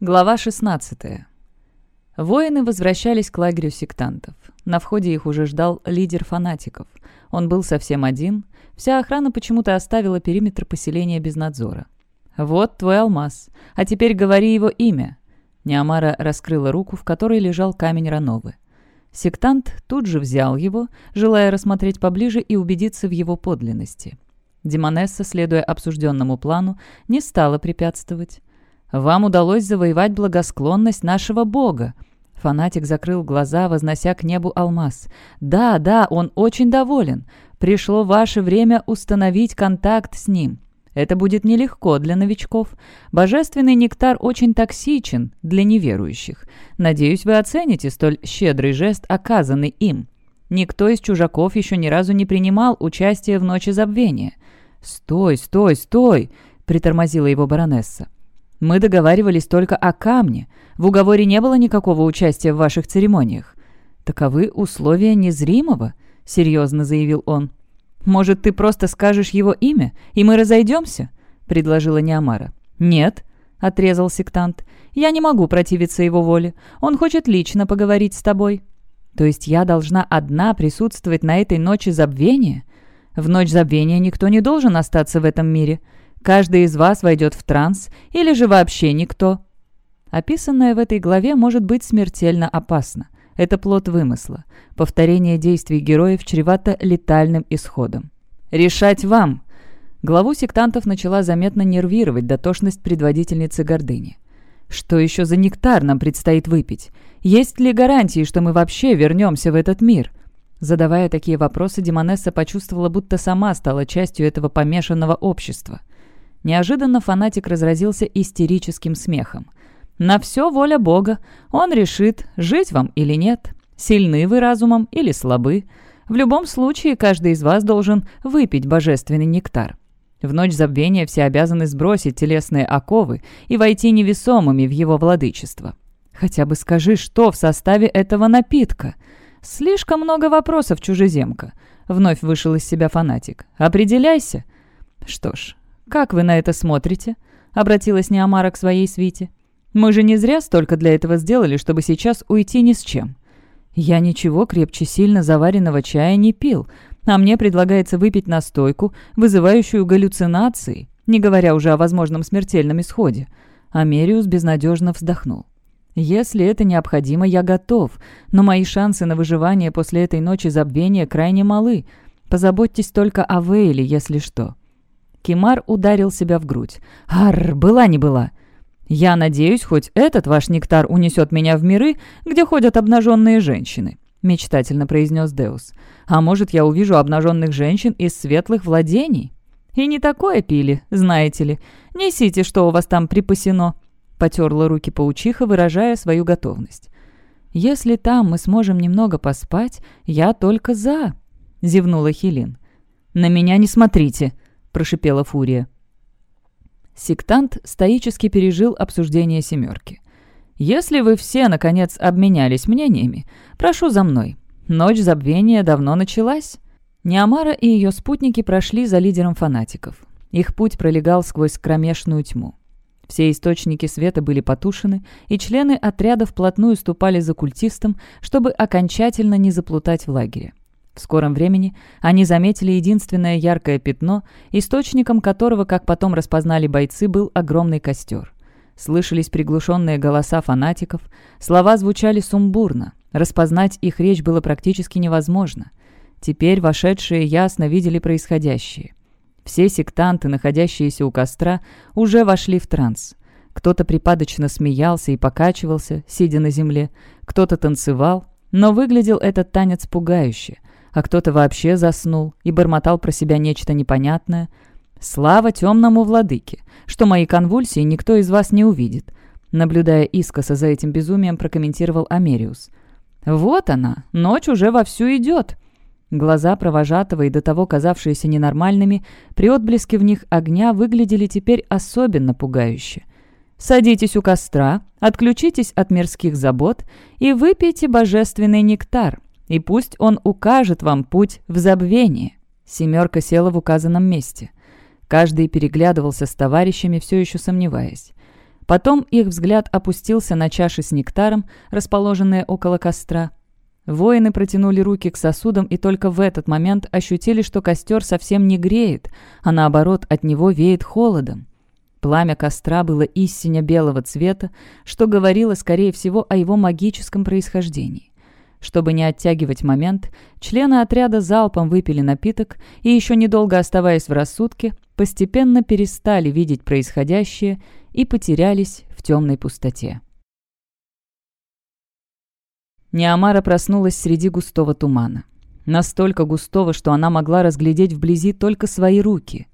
Глава 16. Воины возвращались к лагерю сектантов. На входе их уже ждал лидер фанатиков. Он был совсем один. Вся охрана почему-то оставила периметр поселения без надзора. «Вот твой алмаз. А теперь говори его имя». Неамара раскрыла руку, в которой лежал камень Рановы. Сектант тут же взял его, желая рассмотреть поближе и убедиться в его подлинности. Демонесса, следуя обсужденному плану, не стала препятствовать. Вам удалось завоевать благосклонность нашего Бога». Фанатик закрыл глаза, вознося к небу алмаз. «Да, да, он очень доволен. Пришло ваше время установить контакт с ним. Это будет нелегко для новичков. Божественный нектар очень токсичен для неверующих. Надеюсь, вы оцените столь щедрый жест, оказанный им. Никто из чужаков еще ни разу не принимал участие в Ночи Забвения». «Стой, стой, стой!» — притормозила его баронесса. Мы договаривались только о камне. В уговоре не было никакого участия в ваших церемониях. Таковы условия незримого, серьезно заявил он. Может, ты просто скажешь его имя, и мы разойдемся? предложила Неамара. Нет, отрезал сектант. Я не могу противиться его воле. Он хочет лично поговорить с тобой. То есть я должна одна присутствовать на этой ночи забвения? В ночь забвения никто не должен остаться в этом мире. Каждый из вас войдет в транс или же вообще никто. Описанное в этой главе может быть смертельно опасно. Это плод вымысла. Повторение действий героев чревато летальным исходом. «Решать вам!» Главу сектантов начала заметно нервировать дотошность предводительницы гордыни. «Что еще за нектар нам предстоит выпить? Есть ли гарантии, что мы вообще вернемся в этот мир?» Задавая такие вопросы, Демонесса почувствовала, будто сама стала частью этого помешанного общества. Неожиданно фанатик разразился истерическим смехом. «На все воля Бога. Он решит, жить вам или нет. Сильны вы разумом или слабы. В любом случае, каждый из вас должен выпить божественный нектар. В ночь забвения все обязаны сбросить телесные оковы и войти невесомыми в его владычество. Хотя бы скажи, что в составе этого напитка? Слишком много вопросов, чужеземка. Вновь вышел из себя фанатик. Определяйся. Что ж, «Как вы на это смотрите?» — обратилась Неомара к своей свите. «Мы же не зря столько для этого сделали, чтобы сейчас уйти ни с чем. Я ничего крепче сильно заваренного чая не пил, а мне предлагается выпить настойку, вызывающую галлюцинации, не говоря уже о возможном смертельном исходе». Америус безнадежно вздохнул. «Если это необходимо, я готов, но мои шансы на выживание после этой ночи забвения крайне малы. Позаботьтесь только о Вейле, если что». Кимар ударил себя в грудь. «Арр, была не была!» «Я надеюсь, хоть этот ваш нектар унесет меня в миры, где ходят обнаженные женщины», — мечтательно произнес Деус. «А может, я увижу обнаженных женщин из светлых владений?» «И не такое пили, знаете ли. Несите, что у вас там припасено», — потерла руки паучиха, выражая свою готовность. «Если там мы сможем немного поспать, я только за», — зевнула Хелин. «На меня не смотрите», — прошипела Фурия. Сектант стоически пережил обсуждение «семерки». «Если вы все, наконец, обменялись мнениями, прошу за мной. Ночь забвения давно началась». Неамара и ее спутники прошли за лидером фанатиков. Их путь пролегал сквозь кромешную тьму. Все источники света были потушены, и члены отряда вплотную ступали за культистом, чтобы окончательно не заплутать в лагере. В скором времени они заметили единственное яркое пятно, источником которого, как потом распознали бойцы, был огромный костер. Слышались приглушенные голоса фанатиков, слова звучали сумбурно, распознать их речь было практически невозможно. Теперь вошедшие ясно видели происходящее. Все сектанты, находящиеся у костра, уже вошли в транс. Кто-то припадочно смеялся и покачивался, сидя на земле, кто-то танцевал, но выглядел этот танец пугающе – а кто-то вообще заснул и бормотал про себя нечто непонятное. «Слава темному владыке, что мои конвульсии никто из вас не увидит», наблюдая искоса за этим безумием, прокомментировал Америус. «Вот она, ночь уже вовсю идет». Глаза провожатого и до того казавшиеся ненормальными, при отблеске в них огня выглядели теперь особенно пугающе. «Садитесь у костра, отключитесь от мирских забот и выпейте божественный нектар», и пусть он укажет вам путь в забвение». Семерка села в указанном месте. Каждый переглядывался с товарищами, все еще сомневаясь. Потом их взгляд опустился на чаши с нектаром, расположенные около костра. Воины протянули руки к сосудам и только в этот момент ощутили, что костер совсем не греет, а наоборот от него веет холодом. Пламя костра было истинно белого цвета, что говорило, скорее всего, о его магическом происхождении. Чтобы не оттягивать момент, члены отряда залпом выпили напиток и, еще недолго оставаясь в рассудке, постепенно перестали видеть происходящее и потерялись в темной пустоте. Неамара проснулась среди густого тумана. Настолько густого, что она могла разглядеть вблизи только свои руки.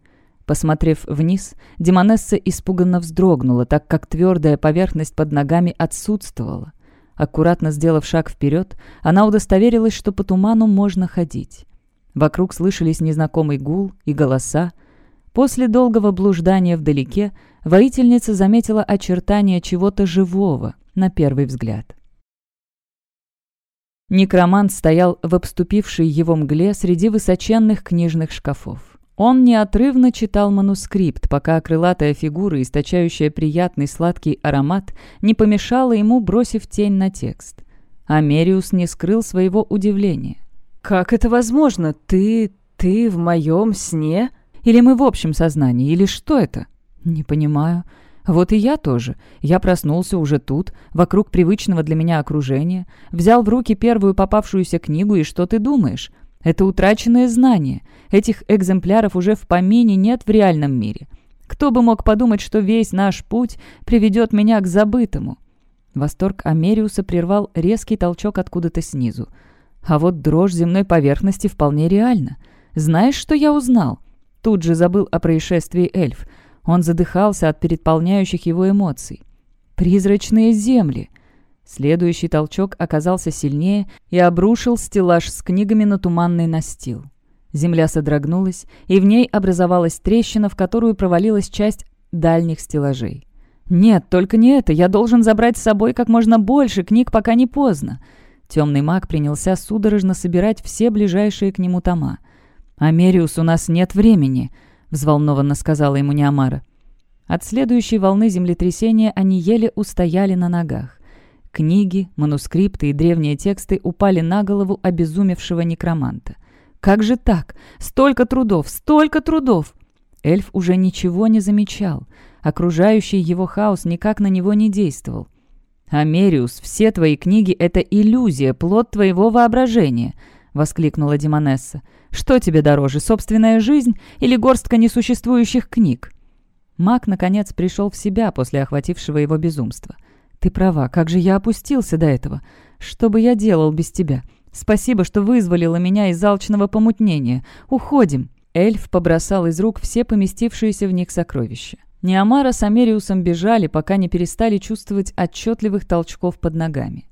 Посмотрев вниз, Демонесса испуганно вздрогнула, так как твердая поверхность под ногами отсутствовала. Аккуратно сделав шаг вперед, она удостоверилась, что по туману можно ходить. Вокруг слышались незнакомый гул и голоса. После долгого блуждания вдалеке воительница заметила очертания чего-то живого, на первый взгляд. Некромант стоял в обступившей его мгле среди высоченных книжных шкафов. Он неотрывно читал манускрипт, пока крылатая фигура, источающая приятный сладкий аромат, не помешала ему, бросив тень на текст. Америус не скрыл своего удивления. «Как это возможно? Ты... ты в моем сне? Или мы в общем сознании? Или что это?» «Не понимаю. Вот и я тоже. Я проснулся уже тут, вокруг привычного для меня окружения, взял в руки первую попавшуюся книгу, и что ты думаешь? Это утраченное знание. Этих экземпляров уже в помине нет в реальном мире. Кто бы мог подумать, что весь наш путь приведет меня к забытому? Восторг Америуса прервал резкий толчок откуда-то снизу. А вот дрожь земной поверхности вполне реальна. Знаешь, что я узнал? Тут же забыл о происшествии эльф. Он задыхался от переполняющих его эмоций. «Призрачные земли!» Следующий толчок оказался сильнее и обрушил стеллаж с книгами на туманный настил. Земля содрогнулась, и в ней образовалась трещина, в которую провалилась часть дальних стеллажей. «Нет, только не это. Я должен забрать с собой как можно больше книг, пока не поздно». Темный маг принялся судорожно собирать все ближайшие к нему тома. «Америус, у нас нет времени», — взволнованно сказала ему Неамара. От следующей волны землетрясения они еле устояли на ногах. Книги, манускрипты и древние тексты упали на голову обезумевшего некроманта. «Как же так? Столько трудов! Столько трудов!» Эльф уже ничего не замечал. Окружающий его хаос никак на него не действовал. «Америус, все твои книги — это иллюзия, плод твоего воображения!» — воскликнула Демонесса. «Что тебе дороже, собственная жизнь или горстка несуществующих книг?» Маг, наконец, пришел в себя после охватившего его безумства. «Ты права, как же я опустился до этого? Что бы я делал без тебя? Спасибо, что вызволила меня из алчного помутнения. Уходим!» Эльф побросал из рук все поместившиеся в них сокровища. Неамара с Америусом бежали, пока не перестали чувствовать отчетливых толчков под ногами.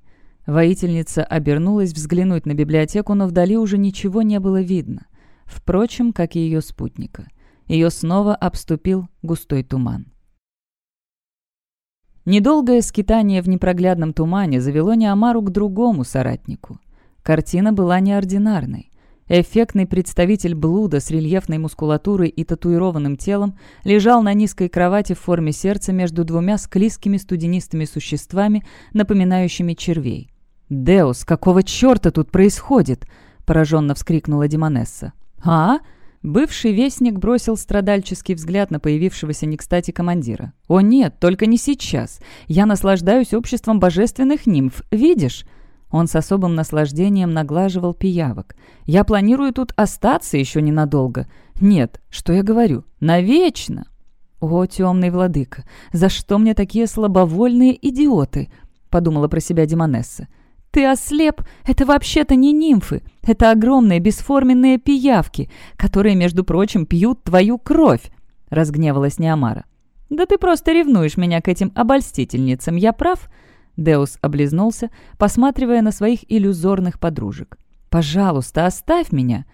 Воительница обернулась взглянуть на библиотеку, но вдали уже ничего не было видно. Впрочем, как и ее спутника. Ее снова обступил густой туман. Недолгое скитание в непроглядном тумане завело Неамару к другому соратнику. Картина была неординарной. Эффектный представитель блуда с рельефной мускулатурой и татуированным телом лежал на низкой кровати в форме сердца между двумя склизкими студенистыми существами, напоминающими червей. «Деус, какого черта тут происходит?» – пораженно вскрикнула Демонесса. «А?» Бывший вестник бросил страдальческий взгляд на появившегося не кстати командира. «О нет, только не сейчас. Я наслаждаюсь обществом божественных нимф. Видишь?» Он с особым наслаждением наглаживал пиявок. «Я планирую тут остаться еще ненадолго. Нет, что я говорю? Навечно!» «О, темный владыка, за что мне такие слабовольные идиоты?» — подумала про себя Демонесса. «Ты ослеп! Это вообще-то не нимфы. Это огромные бесформенные пиявки, которые, между прочим, пьют твою кровь!» — разгневалась Неамара. «Да ты просто ревнуешь меня к этим обольстительницам, я прав?» Деус облизнулся, посматривая на своих иллюзорных подружек. «Пожалуйста, оставь меня!»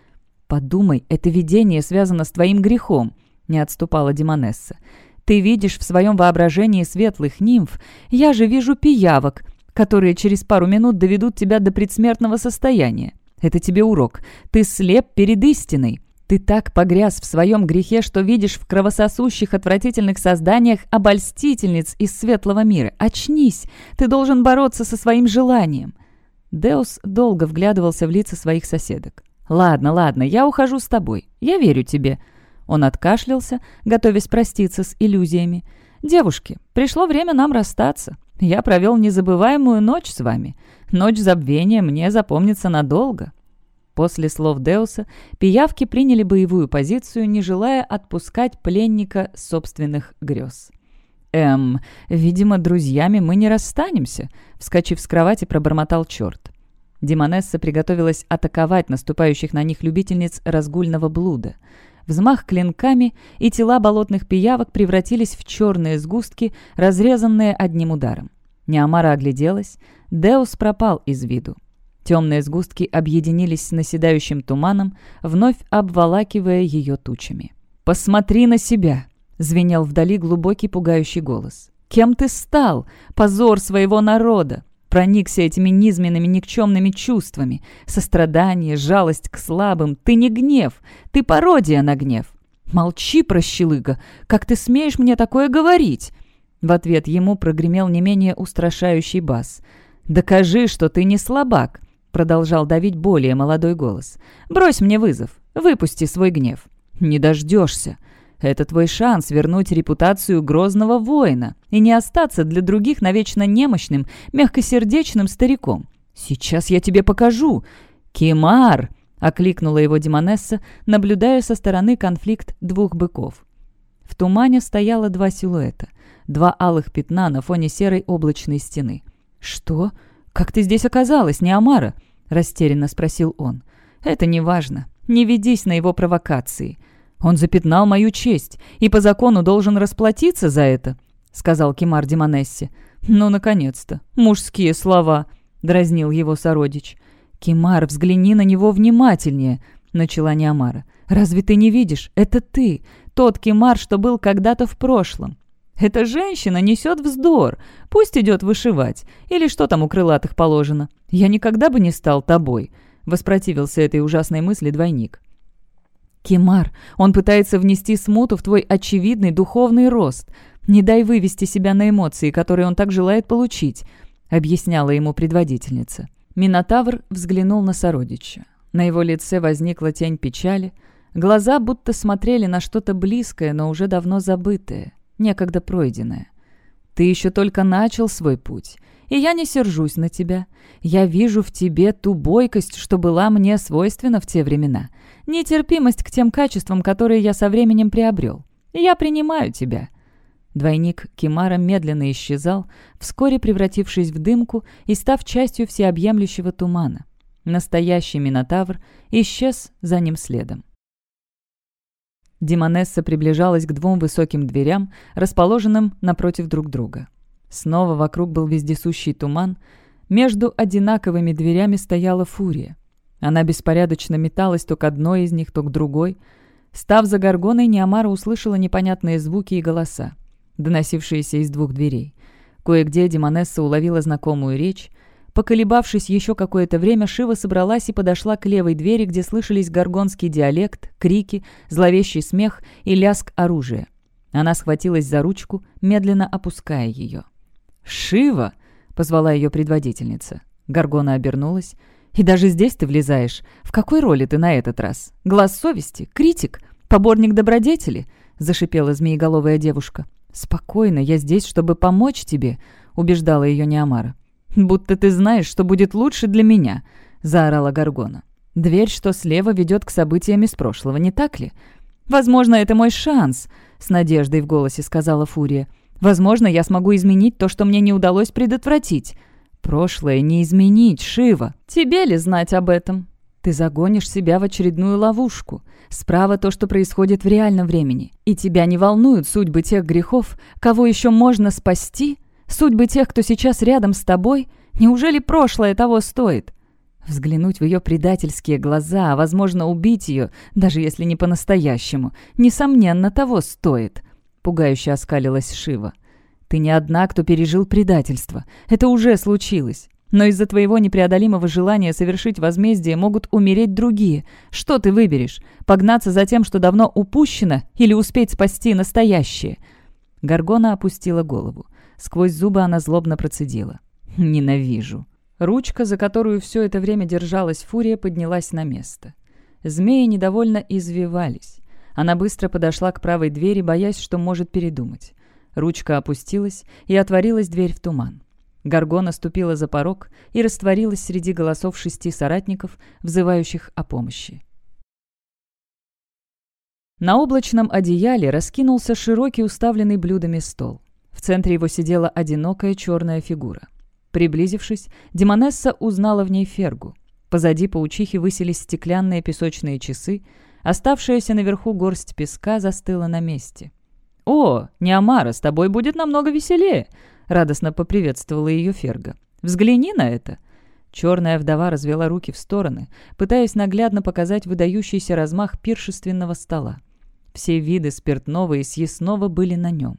«Подумай, это видение связано с твоим грехом», — не отступала Демонесса. «Ты видишь в своем воображении светлых нимф, я же вижу пиявок, которые через пару минут доведут тебя до предсмертного состояния. Это тебе урок. Ты слеп перед истиной. Ты так погряз в своем грехе, что видишь в кровососущих отвратительных созданиях обольстительниц из светлого мира. Очнись! Ты должен бороться со своим желанием!» Деус долго вглядывался в лица своих соседок. «Ладно, ладно, я ухожу с тобой. Я верю тебе». Он откашлялся, готовясь проститься с иллюзиями. «Девушки, пришло время нам расстаться. Я провел незабываемую ночь с вами. Ночь забвения мне запомнится надолго. После слов Деуса пиявки приняли боевую позицию, не желая отпускать пленника собственных грез. «Эм, видимо, друзьями мы не расстанемся», — вскочив с кровати, пробормотал черт. Демонесса приготовилась атаковать наступающих на них любительниц разгульного блуда. Взмах клинками, и тела болотных пиявок превратились в черные сгустки, разрезанные одним ударом. Неамара огляделась. Деус пропал из виду. Темные сгустки объединились с наседающим туманом, вновь обволакивая ее тучами. «Посмотри на себя!» — звенел вдали глубокий пугающий голос. «Кем ты стал? Позор своего народа! Проникся этими низменными никчемными чувствами. Сострадание, жалость к слабым. Ты не гнев, ты пародия на гнев. Молчи, прощелыга, как ты смеешь мне такое говорить?» В ответ ему прогремел не менее устрашающий бас. «Докажи, что ты не слабак продолжал давить более молодой голос. «Брось мне вызов. Выпусти свой гнев. Не дождешься. Это твой шанс вернуть репутацию грозного воина и не остаться для других навечно немощным, мягкосердечным стариком. Сейчас я тебе покажу. Кемар!» — окликнула его Демонесса, наблюдая со стороны конфликт двух быков. В тумане стояло два силуэта, два алых пятна на фоне серой облачной стены. «Что? Как ты здесь оказалась, Неамара?» — растерянно спросил он. «Это не важно. Не ведись на его провокации. Он запятнал мою честь и по закону должен расплатиться за это», — сказал Кимар Димонесси. «Ну, наконец-то! Мужские слова!» — дразнил его сородич. «Кимар, взгляни на него внимательнее!» — начала Неамара. «Разве ты не видишь? Это ты, тот Кимар, что был когда-то в прошлом. Эта женщина несет вздор. Пусть идет вышивать. Или что там у крылатых положено. Я никогда бы не стал тобой», — воспротивился этой ужасной мысли двойник. «Кемар, он пытается внести смуту в твой очевидный духовный рост. Не дай вывести себя на эмоции, которые он так желает получить», — объясняла ему предводительница. Минотавр взглянул на сородича. На его лице возникла тень печали. Глаза будто смотрели на что-то близкое, но уже давно забытое некогда пройденное. Ты еще только начал свой путь, и я не сержусь на тебя. Я вижу в тебе ту бойкость, что была мне свойственна в те времена, нетерпимость к тем качествам, которые я со временем приобрел. Я принимаю тебя». Двойник Кимара медленно исчезал, вскоре превратившись в дымку и став частью всеобъемлющего тумана. Настоящий Минотавр исчез за ним следом. Демонесса приближалась к двум высоким дверям, расположенным напротив друг друга. Снова вокруг был вездесущий туман. Между одинаковыми дверями стояла фурия. Она беспорядочно металась то к одной из них, то к другой. Став за горгоной, Неомара услышала непонятные звуки и голоса, доносившиеся из двух дверей. Кое-где Демонесса уловила знакомую речь, Поколебавшись еще какое-то время, Шива собралась и подошла к левой двери, где слышались горгонский диалект, крики, зловещий смех и лязг оружия. Она схватилась за ручку, медленно опуская ее. «Шива!» — позвала ее предводительница. Горгона обернулась. «И даже здесь ты влезаешь. В какой роли ты на этот раз? Глаз совести? Критик? Поборник добродетели?» — зашипела змееголовая девушка. «Спокойно, я здесь, чтобы помочь тебе», — убеждала ее Неамара. «Будто ты знаешь, что будет лучше для меня», — заорала Гаргона. «Дверь, что слева, ведет к событиям из прошлого, не так ли?» «Возможно, это мой шанс», — с надеждой в голосе сказала Фурия. «Возможно, я смогу изменить то, что мне не удалось предотвратить». «Прошлое не изменить, Шива. Тебе ли знать об этом?» «Ты загонишь себя в очередную ловушку. Справа то, что происходит в реальном времени. И тебя не волнуют судьбы тех грехов, кого еще можно спасти?» Судьбы тех, кто сейчас рядом с тобой, неужели прошлое того стоит? Взглянуть в ее предательские глаза, а, возможно, убить ее, даже если не по-настоящему, несомненно, того стоит. Пугающе оскалилась Шива. Ты не одна, кто пережил предательство. Это уже случилось. Но из-за твоего непреодолимого желания совершить возмездие могут умереть другие. Что ты выберешь? Погнаться за тем, что давно упущено, или успеть спасти настоящее?» Гаргона опустила голову. Сквозь зубы она злобно процедила. «Ненавижу». Ручка, за которую все это время держалась фурия, поднялась на место. Змеи недовольно извивались. Она быстро подошла к правой двери, боясь, что может передумать. Ручка опустилась, и отворилась дверь в туман. Гаргона ступила за порог и растворилась среди голосов шести соратников, взывающих о помощи. На облачном одеяле раскинулся широкий уставленный блюдами стол. В центре его сидела одинокая черная фигура. Приблизившись, Демонесса узнала в ней Фергу. Позади паучихи высились стеклянные песочные часы, оставшаяся наверху горсть песка застыла на месте. «О, Неамара, с тобой будет намного веселее!» — радостно поприветствовала ее Ферга. «Взгляни на это!» Черная вдова развела руки в стороны, пытаясь наглядно показать выдающийся размах пиршественного стола. Все виды спиртного и съестного были на нем.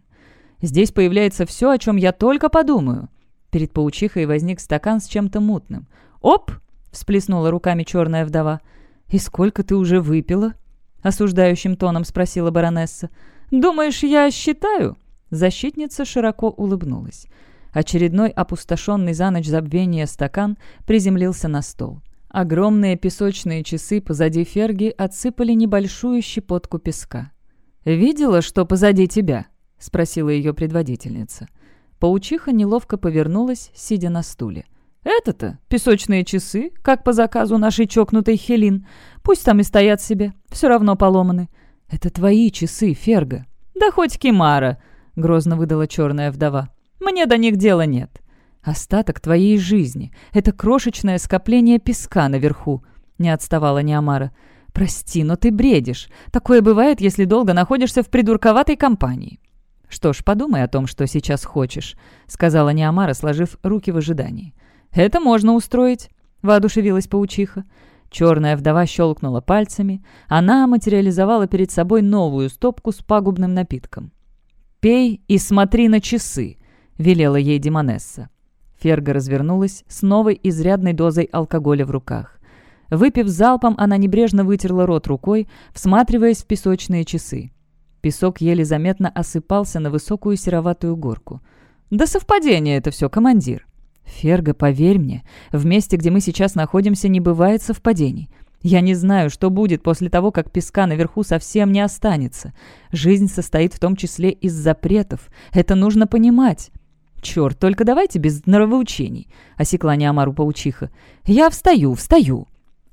«Здесь появляется все, о чем я только подумаю!» Перед паучихой возник стакан с чем-то мутным. «Оп!» — всплеснула руками черная вдова. «И сколько ты уже выпила?» — осуждающим тоном спросила баронесса. «Думаешь, я считаю?» Защитница широко улыбнулась. Очередной опустошенный за ночь забвения стакан приземлился на стол. Огромные песочные часы позади Ферги отсыпали небольшую щепотку песка. «Видела, что позади тебя?» — спросила ее предводительница. Паучиха неловко повернулась, сидя на стуле. «Это-то песочные часы, как по заказу нашей чокнутой Хелин. Пусть там и стоят себе, все равно поломаны. Это твои часы, Ферга». «Да хоть Кимара», — грозно выдала черная вдова. «Мне до них дела нет». «Остаток твоей жизни — это крошечное скопление песка наверху», — не отставала Неамара. «Прости, но ты бредишь. Такое бывает, если долго находишься в придурковатой компании». «Что ж, подумай о том, что сейчас хочешь», — сказала Неамара, сложив руки в ожидании. «Это можно устроить», — воодушевилась паучиха. Черная вдова щелкнула пальцами. Она материализовала перед собой новую стопку с пагубным напитком. «Пей и смотри на часы», — велела ей Демонесса. Ферга развернулась с новой изрядной дозой алкоголя в руках. Выпив залпом, она небрежно вытерла рот рукой, всматриваясь в песочные часы. Песок еле заметно осыпался на высокую сероватую горку. «Да совпадение это все, командир!» «Ферга, поверь мне, в месте, где мы сейчас находимся, не бывает совпадений. Я не знаю, что будет после того, как песка наверху совсем не останется. Жизнь состоит в том числе из запретов. Это нужно понимать. «Черт, только давайте без нравоучений», — осекла Неамару паучиха. «Я встаю, встаю».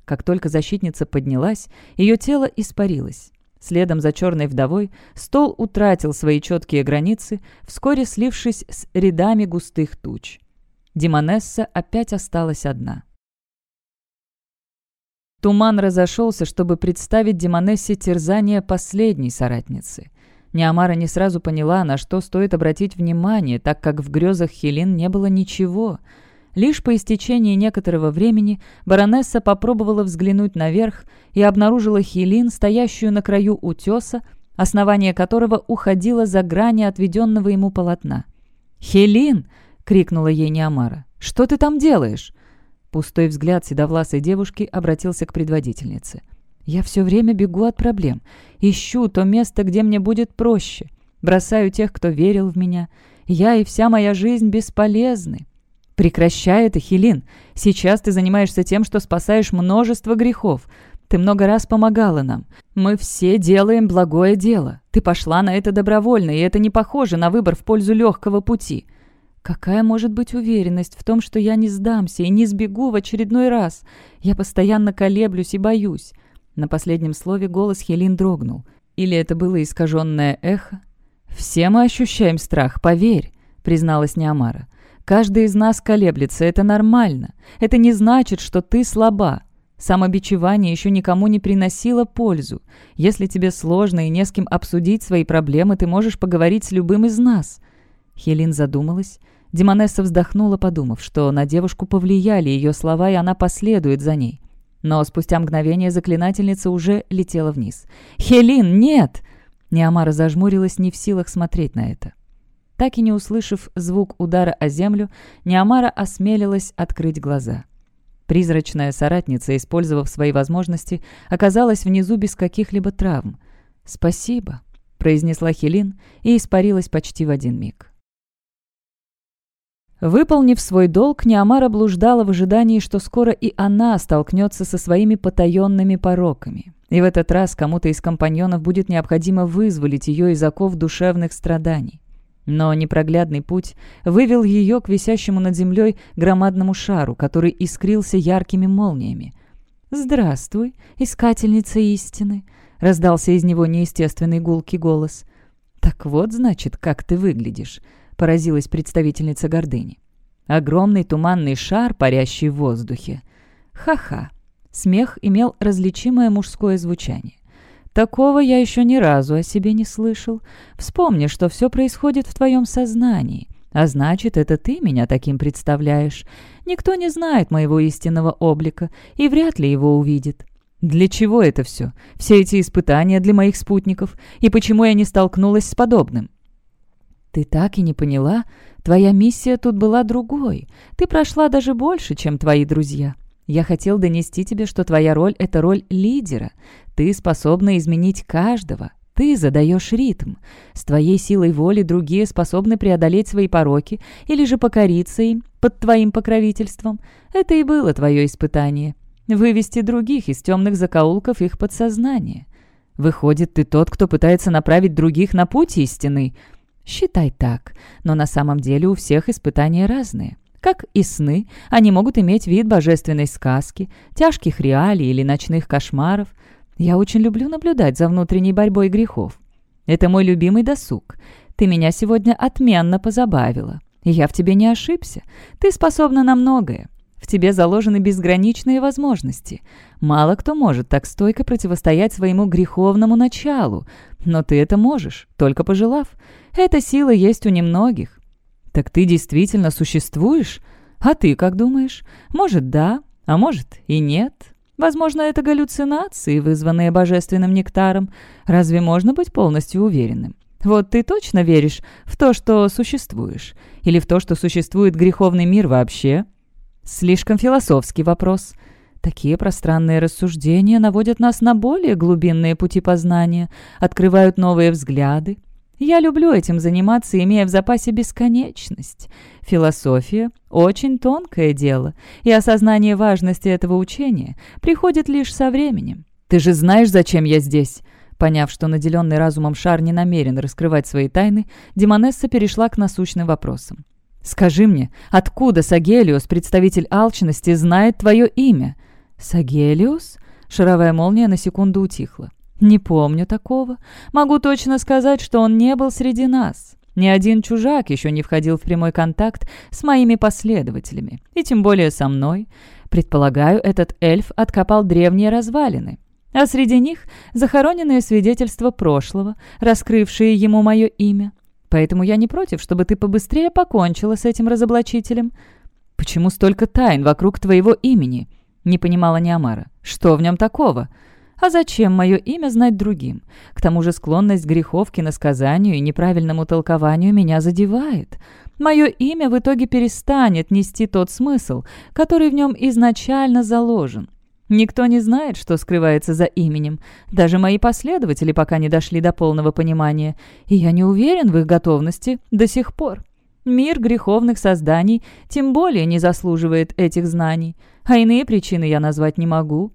Как только защитница поднялась, ее тело испарилось. Следом за черной вдовой стол утратил свои четкие границы, вскоре слившись с рядами густых туч. Демонесса опять осталась одна. Туман разошелся, чтобы представить Демонессе терзание последней соратницы. Неамара не сразу поняла, на что стоит обратить внимание, так как в грезах Хелин не было ничего. Лишь по истечении некоторого времени баронесса попробовала взглянуть наверх и обнаружила Хелин, стоящую на краю утеса, основание которого уходило за грани отведенного ему полотна. «Хелин!» — крикнула ей Неамара. «Что ты там делаешь?» Пустой взгляд седовласой девушки обратился к предводительнице. «Я все время бегу от проблем. Ищу то место, где мне будет проще. Бросаю тех, кто верил в меня. Я и вся моя жизнь бесполезны». «Прекращай это, Хелин. Сейчас ты занимаешься тем, что спасаешь множество грехов. Ты много раз помогала нам. Мы все делаем благое дело. Ты пошла на это добровольно, и это не похоже на выбор в пользу легкого пути. Какая может быть уверенность в том, что я не сдамся и не сбегу в очередной раз? Я постоянно колеблюсь и боюсь». На последнем слове голос Хелин дрогнул. Или это было искаженное эхо? «Все мы ощущаем страх, поверь», — призналась Неамара. «Каждый из нас колеблется, это нормально. Это не значит, что ты слаба. Самобичевание еще никому не приносило пользу. Если тебе сложно и не с кем обсудить свои проблемы, ты можешь поговорить с любым из нас». Хелин задумалась, Демонесса вздохнула, подумав, что на девушку повлияли ее слова, и она последует за ней. Но спустя мгновение заклинательница уже летела вниз. «Хелин, нет!» Неамара зажмурилась, не в силах смотреть на это. Так и не услышав звук удара о землю, Неамара осмелилась открыть глаза. Призрачная соратница, использовав свои возможности, оказалась внизу без каких-либо травм. «Спасибо», — произнесла Хелин и испарилась почти в один миг. Выполнив свой долг, Неамара блуждала в ожидании, что скоро и она столкнется со своими потаенными пороками. И в этот раз кому-то из компаньонов будет необходимо вызволить ее из оков душевных страданий. Но непроглядный путь вывел ее к висящему над землей громадному шару, который искрился яркими молниями. «Здравствуй, искательница истины!» — раздался из него неестественный гулкий голос. «Так вот, значит, как ты выглядишь», — поразилась представительница гордыни. «Огромный туманный шар, парящий в воздухе. Ха-ха!» Смех имел различимое мужское звучание. Такого я еще ни разу о себе не слышал. Вспомни, что все происходит в твоем сознании. А значит, это ты меня таким представляешь. Никто не знает моего истинного облика и вряд ли его увидит. Для чего это все? Все эти испытания для моих спутников? И почему я не столкнулась с подобным? Ты так и не поняла? Твоя миссия тут была другой. Ты прошла даже больше, чем твои друзья. Я хотел донести тебе, что твоя роль — это роль лидера. Ты способна изменить каждого. Ты задаешь ритм. С твоей силой воли другие способны преодолеть свои пороки или же покориться им под твоим покровительством. Это и было твое испытание. Вывести других из темных закоулков их подсознания. Выходит, ты тот, кто пытается направить других на путь истины. Считай так, но на самом деле у всех испытания разные. Как и сны, они могут иметь вид божественной сказки, тяжких реалий или ночных кошмаров. Я очень люблю наблюдать за внутренней борьбой грехов. Это мой любимый досуг. Ты меня сегодня отменно позабавила. Я в тебе не ошибся. Ты способна на многое. В тебе заложены безграничные возможности. Мало кто может так стойко противостоять своему греховному началу. Но ты это можешь, только пожелав. Эта сила есть у немногих. «Так ты действительно существуешь? А ты как думаешь? Может, да, а может и нет. Возможно, это галлюцинации, вызванные божественным нектаром. Разве можно быть полностью уверенным? Вот ты точно веришь в то, что существуешь? Или в то, что существует греховный мир вообще?» Слишком философский вопрос. Такие пространные рассуждения наводят нас на более глубинные пути познания, открывают новые взгляды, я люблю этим заниматься, имея в запасе бесконечность. Философия – очень тонкое дело, и осознание важности этого учения приходит лишь со временем. Ты же знаешь, зачем я здесь?» Поняв, что наделенный разумом шар не намерен раскрывать свои тайны, Демонесса перешла к насущным вопросам. «Скажи мне, откуда Сагелиус, представитель алчности, знает твое имя?» «Сагелиус?» Шаровая молния на секунду утихла. «Не помню такого. Могу точно сказать, что он не был среди нас. Ни один чужак еще не входил в прямой контакт с моими последователями, и тем более со мной. Предполагаю, этот эльф откопал древние развалины. А среди них захороненные свидетельства прошлого, раскрывшие ему мое имя. Поэтому я не против, чтобы ты побыстрее покончила с этим разоблачителем. Почему столько тайн вокруг твоего имени?» — не понимала Неамара. «Что в нем такого?» А зачем мое имя знать другим? К тому же склонность к греховке, насказанию и неправильному толкованию меня задевает. Мое имя в итоге перестанет нести тот смысл, который в нем изначально заложен. Никто не знает, что скрывается за именем. Даже мои последователи пока не дошли до полного понимания, и я не уверен в их готовности до сих пор. Мир греховных созданий тем более не заслуживает этих знаний, а иные причины я назвать не могу.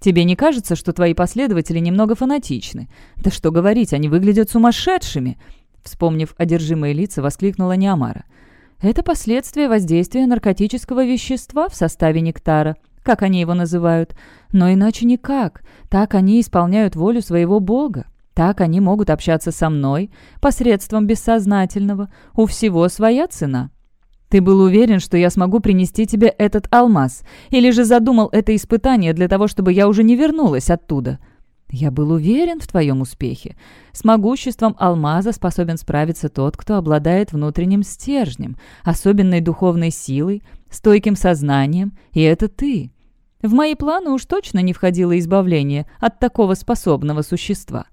Тебе не кажется, что твои последователи немного фанатичны? Да что говорить, они выглядят сумасшедшими!» Вспомнив одержимые лица, воскликнула Неамара. «Это последствия воздействия наркотического вещества в составе нектара, как они его называют. Но иначе никак. Так они исполняют волю своего бога. Так они могут общаться со мной посредством бессознательного. У всего своя цена». Ты был уверен, что я смогу принести тебе этот алмаз? Или же задумал это испытание для того, чтобы я уже не вернулась оттуда?» «Я был уверен в твоем успехе. С могуществом алмаза способен справиться тот, кто обладает внутренним стержнем, особенной духовной силой, стойким сознанием, и это ты. В мои планы уж точно не входило избавление от такого способного существа.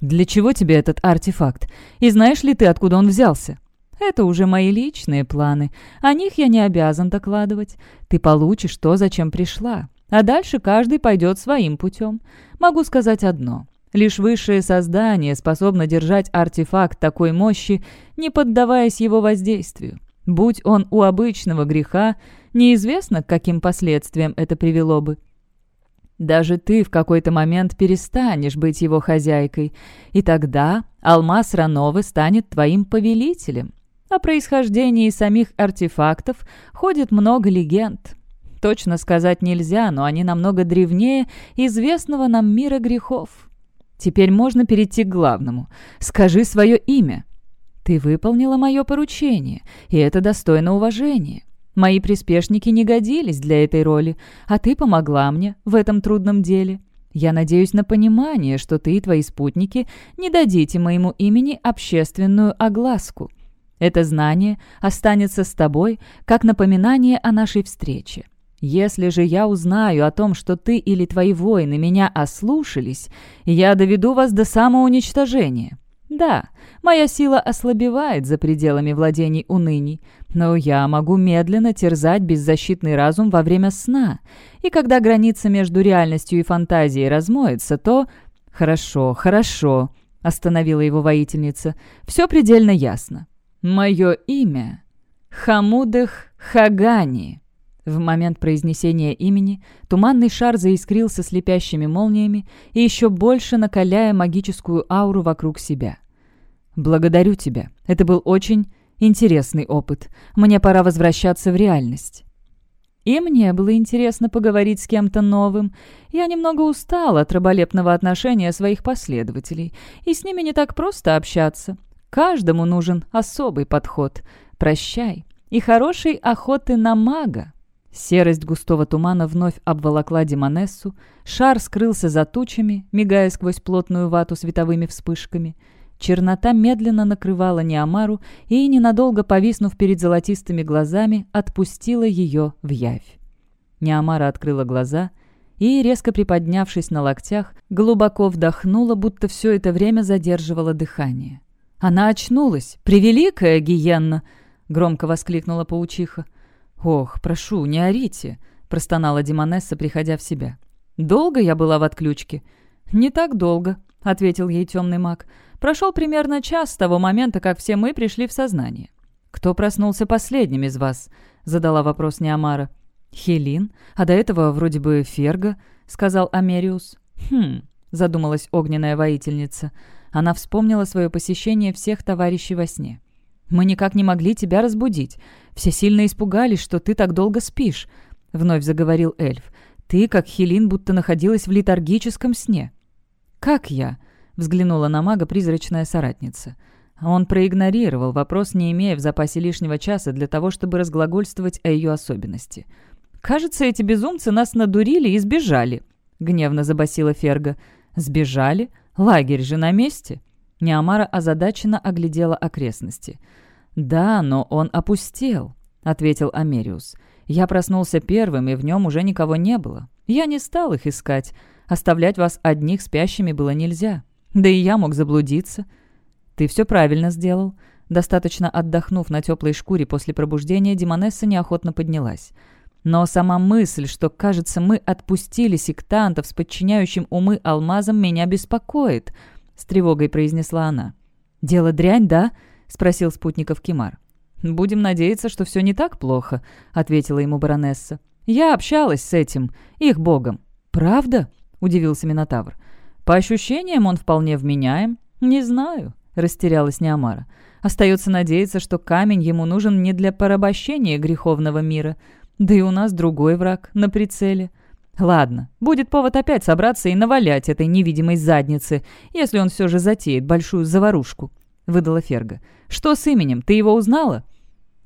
Для чего тебе этот артефакт? И знаешь ли ты, откуда он взялся?» Это уже мои личные планы. О них я не обязан докладывать. Ты получишь то, зачем пришла. А дальше каждый пойдет своим путем. Могу сказать одно. Лишь высшее создание способно держать артефакт такой мощи, не поддаваясь его воздействию. Будь он у обычного греха, неизвестно, к каким последствиям это привело бы. Даже ты в какой-то момент перестанешь быть его хозяйкой, и тогда алмаз Рановы станет твоим повелителем. О происхождении самих артефактов ходит много легенд. Точно сказать нельзя, но они намного древнее известного нам мира грехов. Теперь можно перейти к главному. Скажи свое имя. Ты выполнила мое поручение, и это достойно уважения. Мои приспешники не годились для этой роли, а ты помогла мне в этом трудном деле. Я надеюсь на понимание, что ты и твои спутники не дадите моему имени общественную огласку. Это знание останется с тобой как напоминание о нашей встрече. Если же я узнаю о том, что ты или твои воины меня ослушались, я доведу вас до самоуничтожения. Да, моя сила ослабевает за пределами владений уныний, но я могу медленно терзать беззащитный разум во время сна, и когда граница между реальностью и фантазией размоется, то... «Хорошо, хорошо», — остановила его воительница, — «все предельно ясно. Мое имя — Хамудах Хагани». В момент произнесения имени туманный шар заискрился слепящими молниями и еще больше накаляя магическую ауру вокруг себя. «Благодарю тебя. Это был очень интересный опыт. Мне пора возвращаться в реальность». И мне было интересно поговорить с кем-то новым. Я немного устала от раболепного отношения своих последователей, и с ними не так просто общаться. Каждому нужен особый подход. Прощай. И хорошей охоты на мага. Серость густого тумана вновь обволокла Демонессу, шар скрылся за тучами, мигая сквозь плотную вату световыми вспышками. Чернота медленно накрывала Неамару и, ненадолго повиснув перед золотистыми глазами, отпустила ее в явь. Неамара открыла глаза и, резко приподнявшись на локтях, глубоко вдохнула, будто все это время задерживала дыхание. «Она очнулась! Превеликая гиенна!» — громко воскликнула паучиха. «Ох, прошу, не орите!» — простонала Димонесса, приходя в себя. «Долго я была в отключке?» «Не так долго», — ответил ей темный маг. «Прошел примерно час с того момента, как все мы пришли в сознание». «Кто проснулся последним из вас?» — задала вопрос Неамара. «Хелин, а до этого вроде бы Ферга», — сказал Америус. «Хм», — задумалась огненная воительница. Она вспомнила свое посещение всех товарищей во сне. Мы никак не могли тебя разбудить. Все сильно испугались, что ты так долго спишь», — вновь заговорил эльф. «Ты, как Хелин, будто находилась в летаргическом сне». «Как я?» — взглянула на мага призрачная соратница. Он проигнорировал вопрос, не имея в запасе лишнего часа для того, чтобы разглагольствовать о ее особенности. «Кажется, эти безумцы нас надурили и сбежали», — гневно забасила Ферга. «Сбежали? Лагерь же на месте?» Неамара озадаченно оглядела окрестности. «Да, но он опустел», — ответил Америус. «Я проснулся первым, и в нем уже никого не было. Я не стал их искать. Оставлять вас одних спящими было нельзя. Да и я мог заблудиться». «Ты все правильно сделал». Достаточно отдохнув на теплой шкуре после пробуждения, Демонесса неохотно поднялась. Но сама мысль, что, кажется, мы отпустили сектантов с подчиняющим умы алмазом, меня беспокоит —— с тревогой произнесла она. «Дело дрянь, да?» — спросил спутников Кимар. «Будем надеяться, что все не так плохо», — ответила ему баронесса. «Я общалась с этим, их богом». «Правда?» — удивился Минотавр. «По ощущениям он вполне вменяем». «Не знаю», — растерялась Неамара. «Остается надеяться, что камень ему нужен не для порабощения греховного мира. Да и у нас другой враг на прицеле». Ладно, будет повод опять собраться и навалять этой невидимой заднице, если он все же затеет большую заварушку», — выдала Ферга. «Что с именем? Ты его узнала?»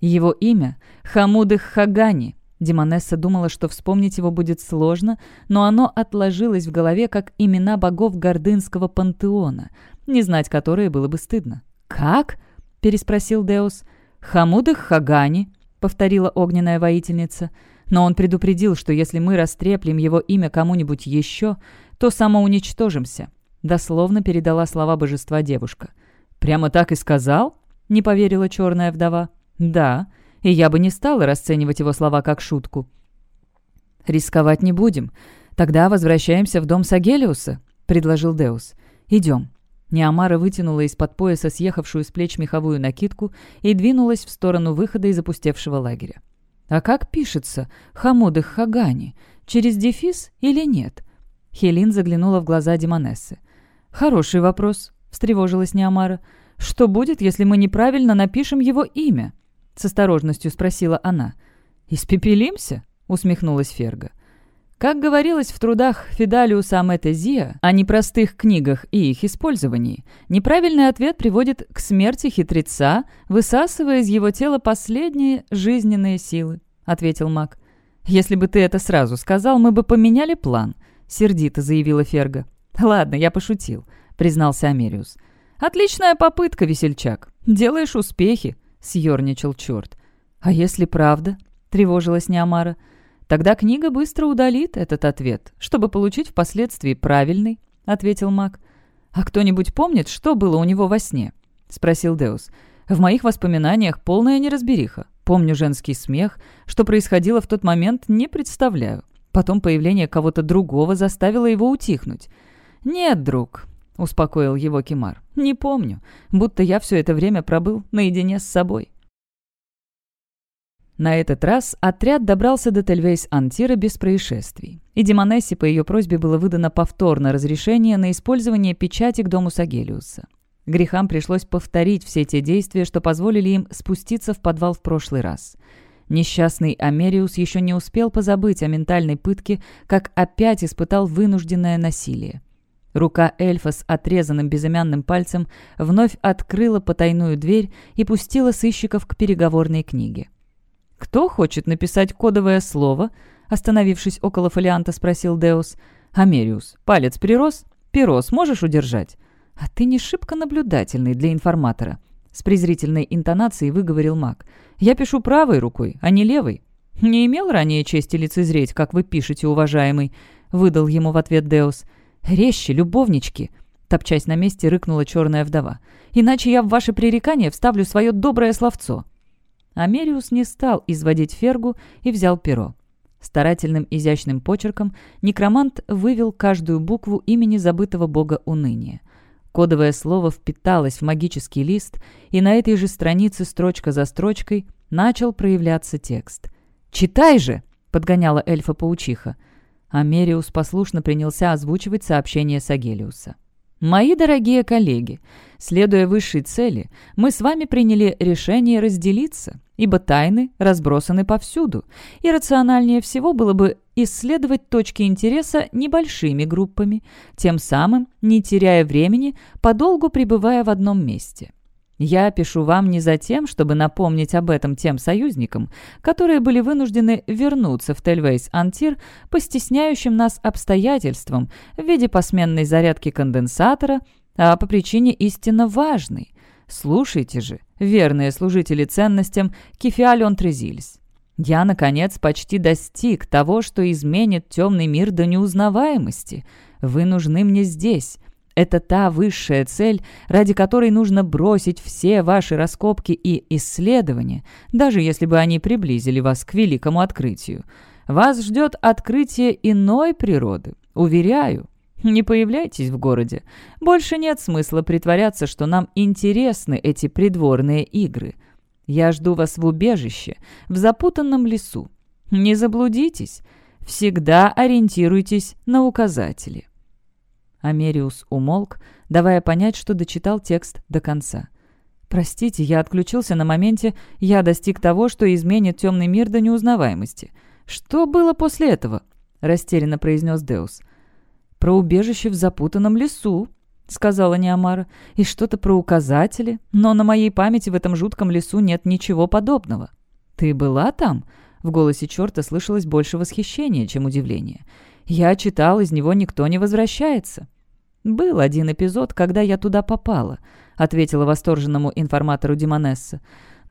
«Его имя — Хамудых Хагани». Демонесса думала, что вспомнить его будет сложно, но оно отложилось в голове как имена богов Гордынского пантеона, не знать которые было бы стыдно. «Как?» — переспросил Деус. «Хамудых Хагани», — повторила огненная воительница. Но он предупредил, что если мы растреплем его имя кому-нибудь еще, то самоуничтожимся. Дословно передала слова божества девушка. «Прямо так и сказал?» не поверила черная вдова. «Да, и я бы не стала расценивать его слова как шутку». «Рисковать не будем. Тогда возвращаемся в дом Сагелиуса», — предложил Деус. «Идем». Неамара вытянула из-под пояса съехавшую с плеч меховую накидку и двинулась в сторону выхода из опустевшего лагеря. «А как пишется Хамуды Хагани? Через дефис или нет?» Хелин заглянула в глаза Демонессы. «Хороший вопрос», — встревожилась Неамара. «Что будет, если мы неправильно напишем его имя?» — с осторожностью спросила она. «Испепелимся?» — усмехнулась Ферга. Как говорилось в трудах Фидалиуса Аметезия о непростых книгах и их использовании, неправильный ответ приводит к смерти хитреца, высасывая из его тела последние жизненные силы, — ответил маг. «Если бы ты это сразу сказал, мы бы поменяли план», — сердито заявила Ферга. «Ладно, я пошутил», — признался Америус. «Отличная попытка, весельчак. Делаешь успехи», — съерничал черт. «А если правда?» — тревожилась Неамара. «Тогда книга быстро удалит этот ответ, чтобы получить впоследствии правильный», — ответил маг. «А кто-нибудь помнит, что было у него во сне?» — спросил Деус. «В моих воспоминаниях полная неразбериха. Помню женский смех. Что происходило в тот момент, не представляю. Потом появление кого-то другого заставило его утихнуть. «Нет, друг», — успокоил его Кимар. «Не помню. Будто я все это время пробыл наедине с собой». На этот раз отряд добрался до Тельвейс-Антира без происшествий. И Демонессе по ее просьбе было выдано повторно разрешение на использование печати к дому Сагелиуса. Грехам пришлось повторить все те действия, что позволили им спуститься в подвал в прошлый раз. Несчастный Америус еще не успел позабыть о ментальной пытке, как опять испытал вынужденное насилие. Рука эльфа с отрезанным безымянным пальцем вновь открыла потайную дверь и пустила сыщиков к переговорной книге. «Кто хочет написать кодовое слово?» Остановившись около фолианта, спросил Деус. «Америус, палец прирос? Перо сможешь удержать?» «А ты не шибко наблюдательный для информатора», — с презрительной интонацией выговорил маг. «Я пишу правой рукой, а не левой». «Не имел ранее чести лицезреть, как вы пишете, уважаемый», — выдал ему в ответ Деус. «Резче, любовнички», — топчась на месте, рыкнула черная вдова. «Иначе я в ваше пререкание вставлю свое доброе словцо». Америус не стал изводить Фергу и взял перо. Старательным изящным почерком некромант вывел каждую букву имени забытого бога уныния. Кодовое слово впиталось в магический лист, и на этой же странице строчка за строчкой начал проявляться текст. «Читай же!» — подгоняла эльфа-паучиха. Америус послушно принялся озвучивать сообщение Сагелиуса. «Мои дорогие коллеги, следуя высшей цели, мы с вами приняли решение разделиться, ибо тайны разбросаны повсюду, и рациональнее всего было бы исследовать точки интереса небольшими группами, тем самым, не теряя времени, подолгу пребывая в одном месте. Я пишу вам не за тем, чтобы напомнить об этом тем союзникам, которые были вынуждены вернуться в Тельвейс-Антир по стесняющим нас обстоятельствам в виде посменной зарядки конденсатора, а по причине истинно важной. Слушайте же, верные служители ценностям Кефиалион Трезильс. Я, наконец, почти достиг того, что изменит темный мир до неузнаваемости. Вы нужны мне здесь, это та высшая цель, ради которой нужно бросить все ваши раскопки и исследования, даже если бы они приблизили вас к великому открытию. Вас ждет открытие иной природы, уверяю. Не появляйтесь в городе. Больше нет смысла притворяться, что нам интересны эти придворные игры. Я жду вас в убежище, в запутанном лесу. Не заблудитесь. Всегда ориентируйтесь на указатели. Америус умолк, давая понять, что дочитал текст до конца. «Простите, я отключился на моменте, я достиг того, что изменит темный мир до неузнаваемости. Что было после этого?» — растерянно произнес Деус. «Про убежище в запутанном лесу», — сказала Неамара, — «и что-то про указатели, но на моей памяти в этом жутком лесу нет ничего подобного». «Ты была там?» — в голосе черта слышалось больше восхищения, чем удивления. Я читал, из него никто не возвращается». «Был один эпизод, когда я туда попала», — ответила восторженному информатору Димонесса.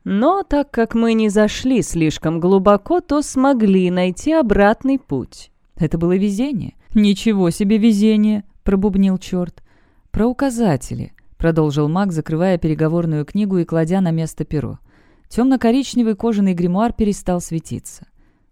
«Но так как мы не зашли слишком глубоко, то смогли найти обратный путь». «Это было везение». «Ничего себе везение», — пробубнил черт. «Про указатели», — продолжил маг, закрывая переговорную книгу и кладя на место перо. Темно-коричневый кожаный гримуар перестал светиться.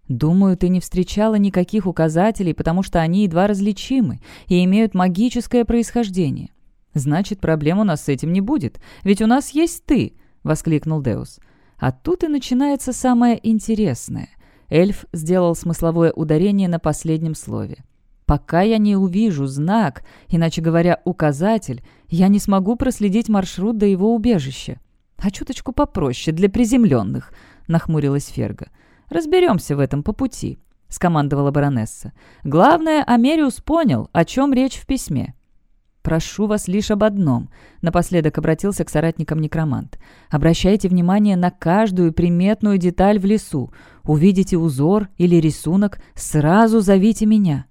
«Думаю, ты не встречала никаких указателей, потому что они едва различимы и имеют магическое происхождение. Значит, проблем у нас с этим не будет, ведь у нас есть ты!» — воскликнул Деус. А тут и начинается самое интересное. Эльф сделал смысловое ударение на последнем слове. «Пока я не увижу знак, иначе говоря, указатель, я не смогу проследить маршрут до его убежища. А чуточку попроще, для приземленных», — нахмурилась Ферга. «Разберемся в этом по пути», — скомандовала баронесса. «Главное, Америус понял, о чем речь в письме. «Прошу вас лишь об одном», — напоследок обратился к соратникам некромант. «Обращайте внимание на каждую приметную деталь в лесу. Увидите узор или рисунок, сразу зовите меня».